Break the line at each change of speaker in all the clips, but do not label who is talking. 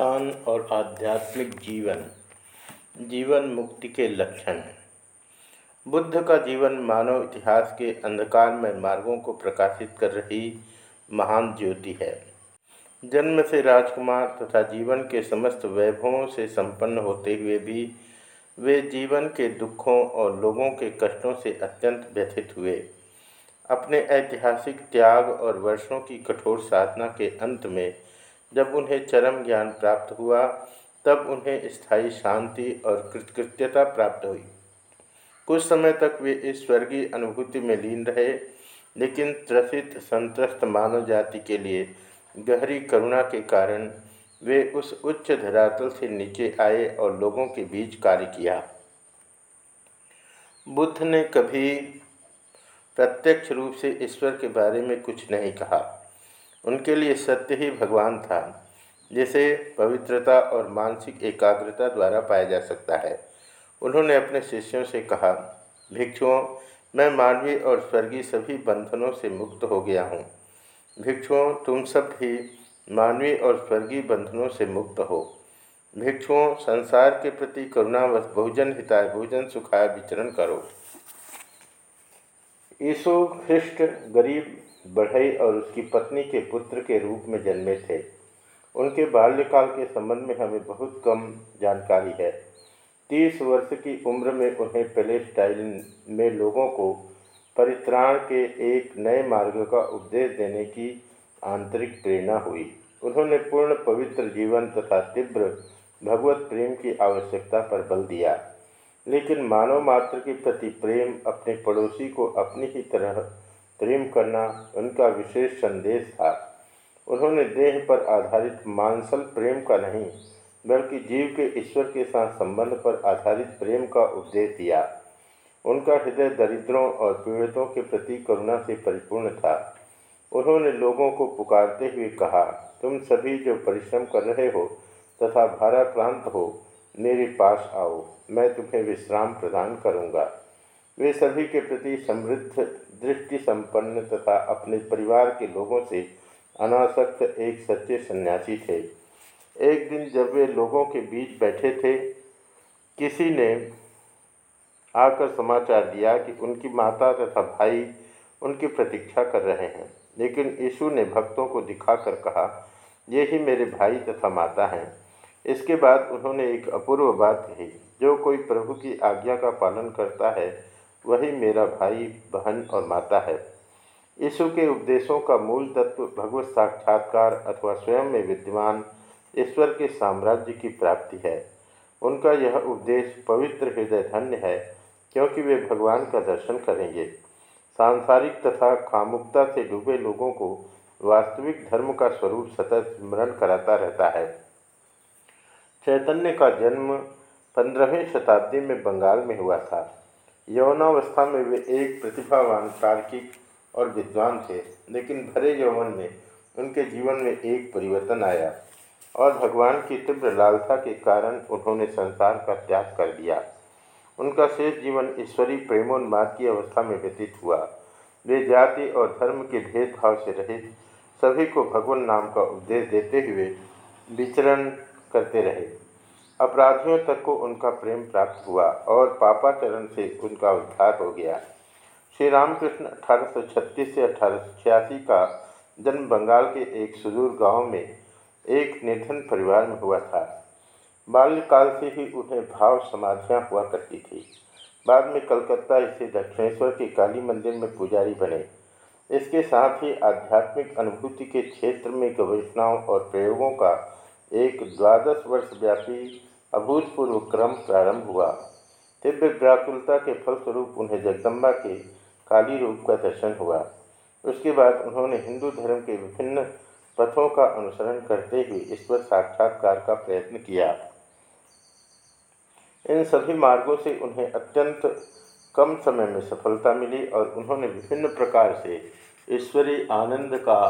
अनुष्ठान और आध्यात्मिक जीवन जीवन मुक्ति के लक्षण बुद्ध का जीवन मानव इतिहास के अंधकार में मार्गों को प्रकाशित कर रही महान ज्योति है। जन्म से राजकुमार तथा जीवन के समस्त वैभवों से संपन्न होते हुए भी वे जीवन के दुखों और लोगों के कष्टों से अत्यंत व्यथित हुए। अपने ऐतिहासिक त्याग और वर्षों की कठोर साधना के अंत में जब उन्हें चरम ज्ञान प्राप्त हुआ, तब उन्हें स्थायी शांति और कृतकृत्यता प्राप्त हुई। कुछ समय तक वे इस स्वर्गीय अनुभूति में लीन रहे, लेकिन त्रसित संत्रस्त मानव जाति के लिए गहरी करुणा के कारण वे उस उच्च धरातल से नीचे आए और लोगों के बीच कार्य किया। बुद्ध ने कभी प्रत्यक्ष रूप से ईश्वर के बारे में कुछ नहीं कहा। उनके लिए सत्य ही भगवान था, जिसे पवित्रता और मानसिक एकाग्रता द्वारा पाया जा सकता है। उन्होंने अपने शिष्यों से कहा, भिक्षुओं, मैं मानवीय और स्वर्गीय सभी बंधनों से मुक्त हो गया हूँ। भिक्षुओं, तुम सब भी मानवीय और स्वर्गीय बंधनों से मुक्त हो। भिक्षुओं, संसार के प्रति करुणावश भोजन हिताय, भोजन सुखाय विचरण करो। ईसु ख्रिस्ट, गरीब बढ़ई और उसकी पत्नी के पुत्र के रूप में जन्मे थे। उनके बाल्यकाल के संबंध में हमें बहुत कम जानकारी है। तीस वर्ष की उम्र में उन्हें पेलेस्टाइन में लोगों को परित्राण के एक नए मार्ग का उपदेश देने की आंतरिक प्रेरणा हुई। उन्होंने पूर्ण पवित्र जीवन तथा तीव्र भगवत प्रेम की आवश्यकता पर बल दिया। लेकिन मानव मात्र के प्रति प्रेम अपने पड़ोसी को अपनी ही तरह प्रेम करना उनका विशेष संदेश था। उन्होंने देह पर आधारित मानसल प्रेम का नहीं, बल्कि जीव के ईश्वर के साथ संबंध पर आधारित प्रेम का उपदेश दिया। उनका हृदय दरिद्रों और पीड़ितों के प्रति करुणा से परिपूर्ण था। उन्होंने लोगों को पुकारते हुए कहा, तुम सभी जो परिश्रम कर रहे हो तथा भाराक्रांत हो, मेरे पास आओ, मैं तुम्हें विश्राम प्रदान करूँगा। वे सभी के प्रति समृद्ध दृष्टि संपन्न तथा अपने परिवार के लोगों से अनासक्त एक सच्चे सन्यासी थे। एक दिन जब वे लोगों के बीच बैठे थे, किसी ने आकर समाचार दिया कि उनकी माता तथा भाई उनकी प्रतीक्षा कर रहे हैं, लेकिन यीशु ने भक्तों को दिखाकर कहा, ये ही मेरे भाई तथा माता हैं। इसके बाद उन्होंने एक अपूर्व बात कही, जो कोई प्रभु की आज्ञा का पालन करता है वही मेरा भाई, बहन और माता है। यीशु के उपदेशों का मूल तत्व भगवत साक्षात्कार अथवा स्वयं में विद्यमान ईश्वर के साम्राज्य की प्राप्ति है। उनका यह उपदेश पवित्र हृदय धन्य है, क्योंकि वे भगवान का दर्शन करेंगे। सांसारिक तथा कामुकता से डूबे लोगों को वास्तविक धर्म का स्वरूप सतत स्मरण कराता रहता है। चैतन्य का जन्म पंद्रहवीं शताब्दी में बंगाल में हुआ था। यौनावस्था में वे एक प्रतिभावान, तार्किक और विद्वान थे, लेकिन भरे यौवन में उनके जीवन में एक परिवर्तन आया और भगवान की तीव्र लालसा के कारण उन्होंने संसार का त्याग कर दिया। उनका शेष जीवन ईश्वरीय प्रेमोन्माद की अवस्था में व्यतीत हुआ। वे जाति और धर्म के भेदभाव से रहित सभी को भगवान नाम का उपदेश देते हुए विचरण करते रहे। अपराधियों तक को उनका प्रेम प्राप्त हुआ और पापाचरण से उनका उद्धार हो गया। श्री रामकृष्ण 1836 से अठारह सौ छियासी का जन्म बंगाल के एक सुदूर गाँव में एक निर्धन परिवार में हुआ था। बाल्यकाल से ही उन्हें भाव समाधियाँ हुआ करती थी। बाद में कलकत्ता स्थित दक्षिणेश्वर के काली मंदिर में पुजारी बने। इसके साथ ही आध्यात्मिक अनुभूति के क्षेत्र में गवेषणाओं और प्रयोगों का एक द्वादश वर्ष व्यापी अभूतपूर्व क्रम प्रारंभ हुआ। दिव्य व्याकुलता के फलस्वरूप उन्हें जगदम्बा के काली रूप का दर्शन हुआ। उसके बाद उन्होंने हिंदू धर्म के विभिन्न पथों का अनुसरण करते हुए ईश्वर साक्षात्कार का प्रयत्न किया। इन सभी मार्गों से उन्हें अत्यंत कम समय में सफलता मिली और उन्होंने विभिन्न प्रकार से ईश्वरीय आनंद का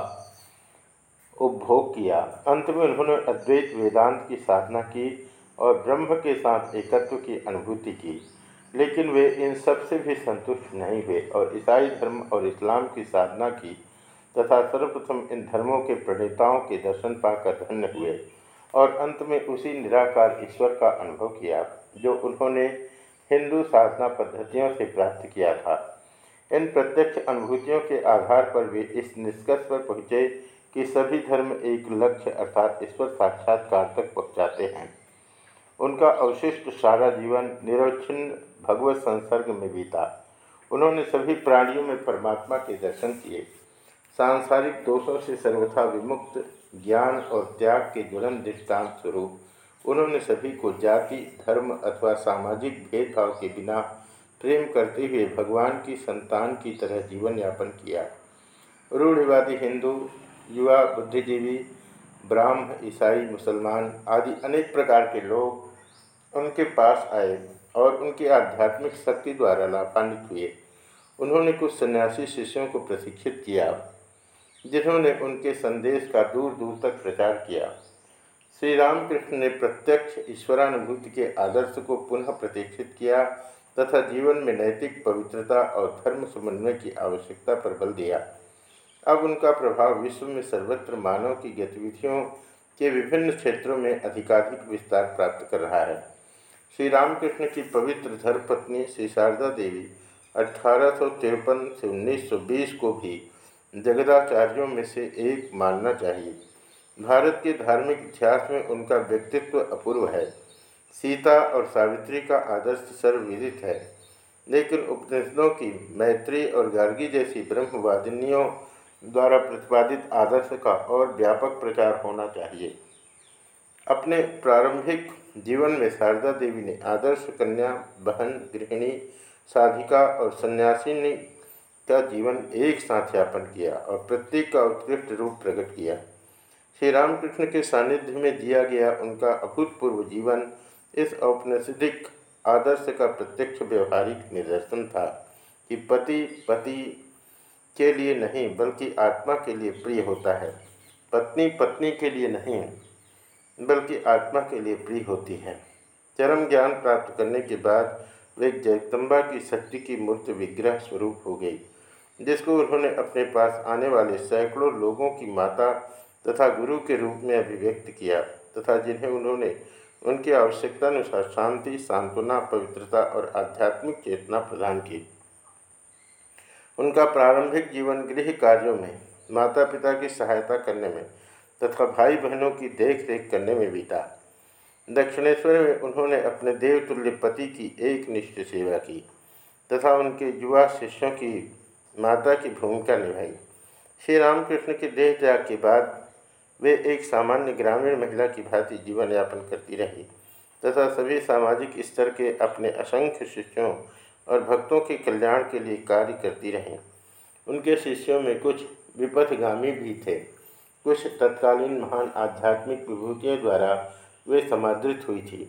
उपभोग किया। अंत में उन्होंने अद्वैत वेदांत की साधना की और ब्रह्म के साथ एकत्व की अनुभूति की। लेकिन वे इन सबसे भी संतुष्ट नहीं हुए और ईसाई धर्म और इस्लाम की साधना की तथा सर्वप्रथम इन धर्मों के प्रणेताओं के दर्शन पाकर धन्य हुए और अंत में उसी निराकार ईश्वर का अनुभव किया, जो उन्होंने हिंदू साधना पद्धतियों से प्राप्त किया था। इन प्रत्यक्ष अनुभूतियों के आधार पर वे इस निष्कर्ष पर पहुँचे कि सभी धर्म एक लक्ष्य अर्थात ईश्वर साक्षात्कार तक पहुँचाते हैं। उनका अवशिष्ट सारा जीवन निरवच्छिन्न भगवत संसर्ग में बीता। उन्होंने सभी प्राणियों में परमात्मा के दर्शन किए। सांसारिक दोषों से सर्वथा विमुक्त ज्ञान और त्याग के ज्वलन दृष्टांत स्वरूप उन्होंने सभी को जाति, धर्म अथवा सामाजिक भेदभाव के बिना प्रेम करते हुए भगवान की संतान की तरह जीवन यापन किया। रूढ़िवादी हिंदू युवा, बुद्धिजीवी, ब्राह्म, ईसाई, मुसलमान आदि अनेक प्रकार के लोग उनके पास आए और उनकी आध्यात्मिक शक्ति द्वारा लाभान्वित हुए। उन्होंने कुछ सन्यासी शिष्यों को प्रशिक्षित किया, जिन्होंने उनके संदेश का दूर दूर तक प्रचार किया। श्री रामकृष्ण ने प्रत्यक्ष ईश्वरानुभूति के आदर्श को पुनः प्रतिष्ठित किया तथा जीवन में नैतिक पवित्रता और धर्म समन्वय की आवश्यकता पर बल दिया। अब उनका प्रभाव विश्व में सर्वत्र मानव की गतिविधियों के विभिन्न क्षेत्रों में अधिकाधिक विस्तार प्राप्त कर रहा है। श्री रामकृष्ण की पवित्र धर्मपत्नी श्री शारदा देवी अठारह सौ तिरपन से 1920 को भी जगदाचार्यों में से एक मानना चाहिए। भारत के धार्मिक इतिहास में उनका व्यक्तित्व अपूर्व है। सीता और सावित्री का आदर्श सर्वविदित है। लेकिन उपनिषदों की मैत्री और गार्गी जैसी ब्रह्मवादिनियों द्वारा प्रतिपादित आदर्श का और व्यापक प्रचार होना चाहिए। अपने प्रारंभिक जीवन में शारदा देवी ने आदर्श कन्या, बहन, गृहिणी, साधिका और सन्यासिनी का जीवन एक साथ यापन किया और प्रत्येक का उत्कृष्ट रूप प्रकट किया। श्री रामकृष्ण के सानिध्य में दिया गया उनका अभूतपूर्व जीवन इस औपनिषदिक आदर्श का प्रत्यक्ष व्यवहारिक निदर्शन था कि पति पति के लिए नहीं, बल्कि आत्मा के लिए प्रिय होता है। पत्नी पत्नी के लिए नहीं, बल्कि आत्मा के लिए प्रिय होती है। चरम ज्ञान प्राप्त करने के बाद वे जगदम्बा की शक्ति की मूर्त विग्रह स्वरूप हो गई, जिसको उन्होंने अपने पास आने वाले सैकड़ों लोगों की माता तथा गुरु के रूप में अभिव्यक्त किया तथा जिन्हें उन्होंने उनकी आवश्यकतानुसार शांति, सांत्वना, पवित्रता और आध्यात्मिक चेतना प्रदान की। उनका प्रारंभिक जीवन गृह कार्यों में माता पिता की सहायता करने में तथा भाई बहनों की देख रेख करने में बीता। दक्षिणेश्वर में उन्होंने अपने देवतुल्य पति की एक निष्ठ सेवा की तथा उनके युवा शिष्यों की माता की भूमिका निभाई। श्री रामकृष्ण के देह त्याग के बाद वे एक सामान्य ग्रामीण महिला की भांति जीवन यापन करती रही तथा सभी सामाजिक स्तर के अपने असंख्य शिष्यों और भक्तों के कल्याण के लिए कार्य करती रहीं। उनके शिष्यों में कुछ विपथगामी भी थे। कुछ तत्कालीन महान आध्यात्मिक विभूतियों द्वारा वे समादृत हुई थी,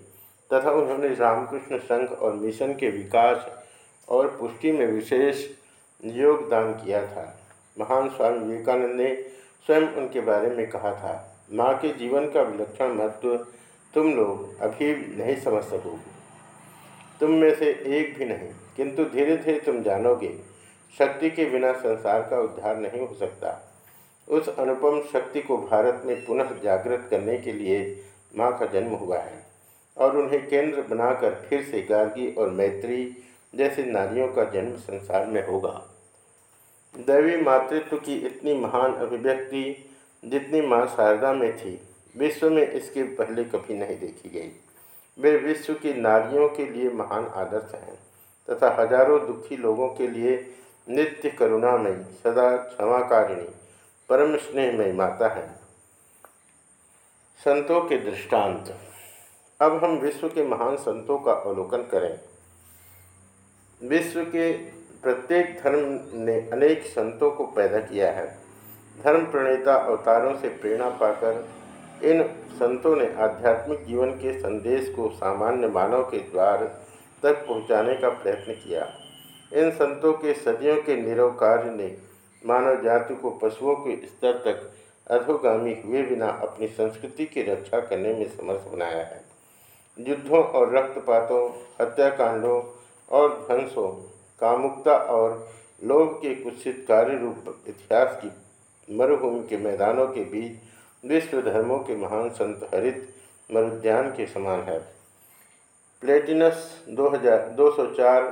तथा उन्होंने रामकृष्ण संघ और मिशन के विकास और पुष्टि में विशेष योगदान किया था। महान स्वामी विवेकानंद ने स्वयं उनके बारे में कहा था, माँ के जीवन का विलक्षण महत्व तुम लोग अभी नहीं समझ सकोगे। तुम में से एक भी नहीं, किंतु धीरे धीरे तुम जानोगे, शक्ति के बिना संसार का उद्धार नहीं हो सकता। उस अनुपम शक्ति को भारत में पुनः जागृत करने के लिए माँ का जन्म हुआ है, और उन्हें केंद्र बनाकर फिर से गार्गी और मैत्री जैसे नारियों का जन्म संसार में होगा। दैवी मातृत्व की इतनी महान अभिव्यक्ति जितनी माँ शारदा में थी, विश्व में इसके पहले कभी नहीं देखी गई। वे विश्व की नारियों के लिए महान आदर्श हैं तथा हज़ारों दुखी लोगों के लिए नित्य करुणामयी, सदा क्षमाकारिणी, परम स्नेहमयी माता है। संतों के दृष्टांत। अब हम विश्व के महान संतों का अवलोकन करें। विश्व के प्रत्येक धर्म ने अनेक संतों को पैदा किया है। धर्म प्रणेता अवतारों से प्रेरणा पाकर इन संतों ने आध्यात्मिक जीवन के संदेश को सामान्य मानव के द्वार तक पहुँचाने का प्रयत्न किया। इन संतों के सदियों के निरव कार्य ने मानव जाति को पशुओं के स्तर तक अधोगामी हुए बिना अपनी संस्कृति की रक्षा करने में समर्थ बनाया है। युद्धों और रक्तपातों, हत्याकांडों और ध्वंसों, कामुकता और लोभ के कुत्सित कार्य रूप इतिहास की मरुभूमि के मैदानों के बीच विश्व धर्मों के महान संत हरित मरुद्यान के समान है। प्लेटिनस 2000 204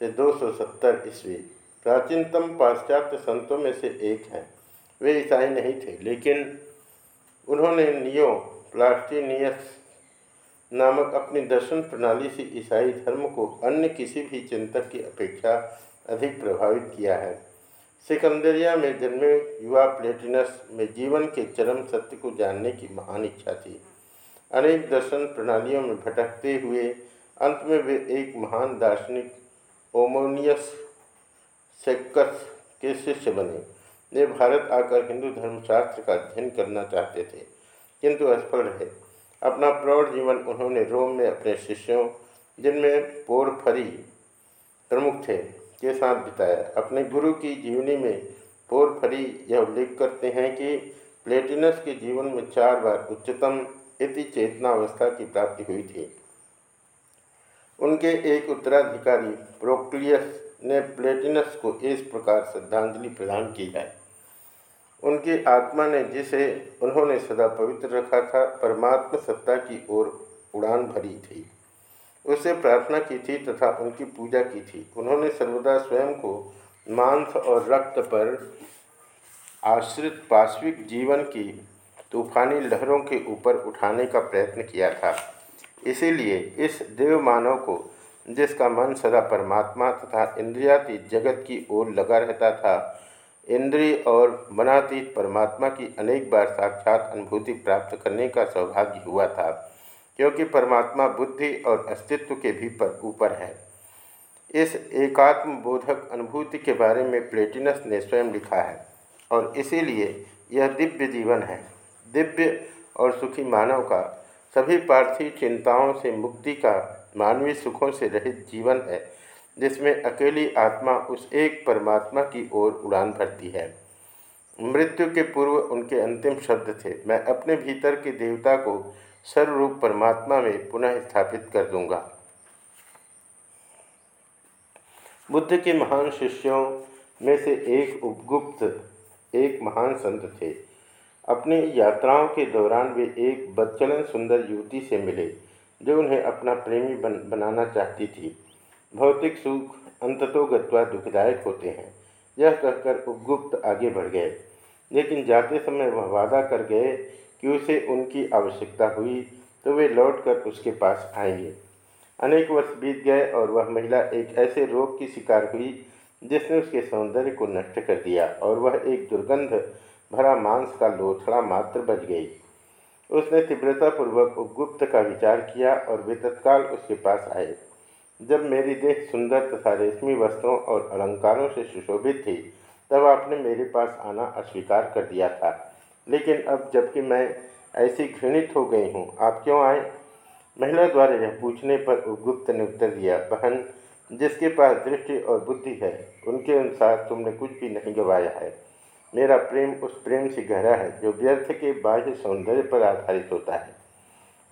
से 270 ईस्वी प्राचीनतम पाश्चात्य संतों में से एक हैं। वे ईसाई नहीं थे, लेकिन उन्होंने नियो प्लास्टिनियस नामक अपनी दर्शन प्रणाली से ईसाई धर्म को अन्य किसी भी चिंतक की अपेक्षा अधिक प्रभावित किया है। सिकंदरिया में जन्मे युवा प्लेटिनस में जीवन के चरम सत्य को जानने की महान इच्छा थी। अनेक दर्शन प्रणालियों में भटकते हुए अंत में वे एक महान दार्शनिक ओमोनियस सेक्कस के शिष्य बने। वे भारत आकर हिंदू धर्मशास्त्र का अध्ययन करना चाहते थे, किंतु असफल रहे। अपना प्रौढ़ जीवन उन्होंने रोम में अपने शिष्यों, जिनमें पोरफरी प्रमुख थे के साथ बिताया। अपने गुरु की जीवनी में पोरफरी यह उल्लेख करते हैं कि प्लेटिनस के जीवन में चार बार उच्चतम इति चेतनावस्था की प्राप्ति हुई थी। उनके एक उत्तराधिकारी प्रोक्लियस ने प्लेटिनस को इस प्रकार श्रद्धांजलि प्रदान की है। उनकी आत्मा ने जिसे उन्होंने सदा पवित्र रखा था, परमात्मा सत्ता की ओर उड़ान भरी थी। उससे प्रार्थना की थी तथा उनकी पूजा की थी। उन्होंने सर्वदा स्वयं को मांस और रक्त पर आश्रित पाश्विक जीवन की तूफानी लहरों के ऊपर उठाने का प्रयत्न किया था। इसीलिए इस देव मानव को, जिसका मन सदा परमात्मा तथा इंद्रियातीत जगत की ओर लगा रहता था, इंद्रिय और मनातीत परमात्मा की अनेक बार साक्षात अनुभूति प्राप्त करने का सौभाग्य हुआ था। क्योंकि परमात्मा बुद्धि और अस्तित्व के भी पर ऊपर है। इस एकात्म बोधक अनुभूति के बारे में प्लेटिनस ने स्वयं लिखा है और इसीलिए यह दिव्य जीवन है। दिव्य और सुखी मानव का सभी पार्थिव चिंताओं से मुक्ति का मानवीय सुखों से रहित जीवन है, जिसमें अकेली आत्मा उस एक परमात्मा की ओर उड़ान भरती है। मृत्यु के पूर्व उनके अंतिम शब्द थे, मैं अपने भीतर के देवता को सर्वरूप परमात्मा में पुनः स्थापित कर दूँगा। बुद्ध के महान शिष्यों में से एक उपगुप्त, एक महान संत थे। अपनी यात्राओं के दौरान वे एक बदचलन सुंदर युवती से मिले, जो उन्हें अपना प्रेमी बन, बनाना चाहती थी। भौतिक सुख अंततो गत्वा दुखदायक होते हैं। यह कहकर उपगुप्त आगे बढ़ गए, लेकिन जाते समय वह वादा कर गए कि उसे उनकी आवश्यकता हुई? तो वे लौटकर उसके पास आएँगे अनेक वर्ष बीत गए और वह महिला एक ऐसे रोग की शिकार हुई, जिसने उसके सौंदर्य को नष्ट कर दिया और वह एक दुर्गंध भरा मांस का लोथड़ा मात्र बच गई। उसने तीव्रतापूर्वक उपगुप्त का विचार किया और वे तत्काल उसके पास आए। जब मेरी देह सुंदर तथा रेशमी वस्त्रों और अलंकारों से सुशोभित थी, तब आपने मेरे पास आना अस्वीकार कर दिया था। लेकिन अब जबकि मैं ऐसी घृणित हो गई हूँ, आप क्यों आए? महिला द्वारा यह पूछने पर उपगुप्त ने उत्तर दिया, बहन, जिसके पास दृष्टि और बुद्धि है, उनके अनुसार तुमने कुछ भी नहीं गवाया है। मेरा प्रेम उस प्रेम से गहरा है, जो व्यर्थ के बाह्य सौंदर्य पर आधारित होता है।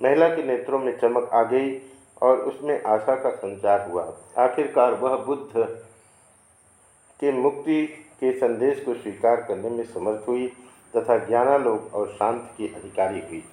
महिला के नेत्रों में चमक आ गई और उसमें आशा का संचार हुआ। आखिरकार वह बुद्ध के मुक्ति के संदेश को स्वीकार करने में समर्थ हुई। तथा ज्ञानालोक और शांति की अधिकारी हुई।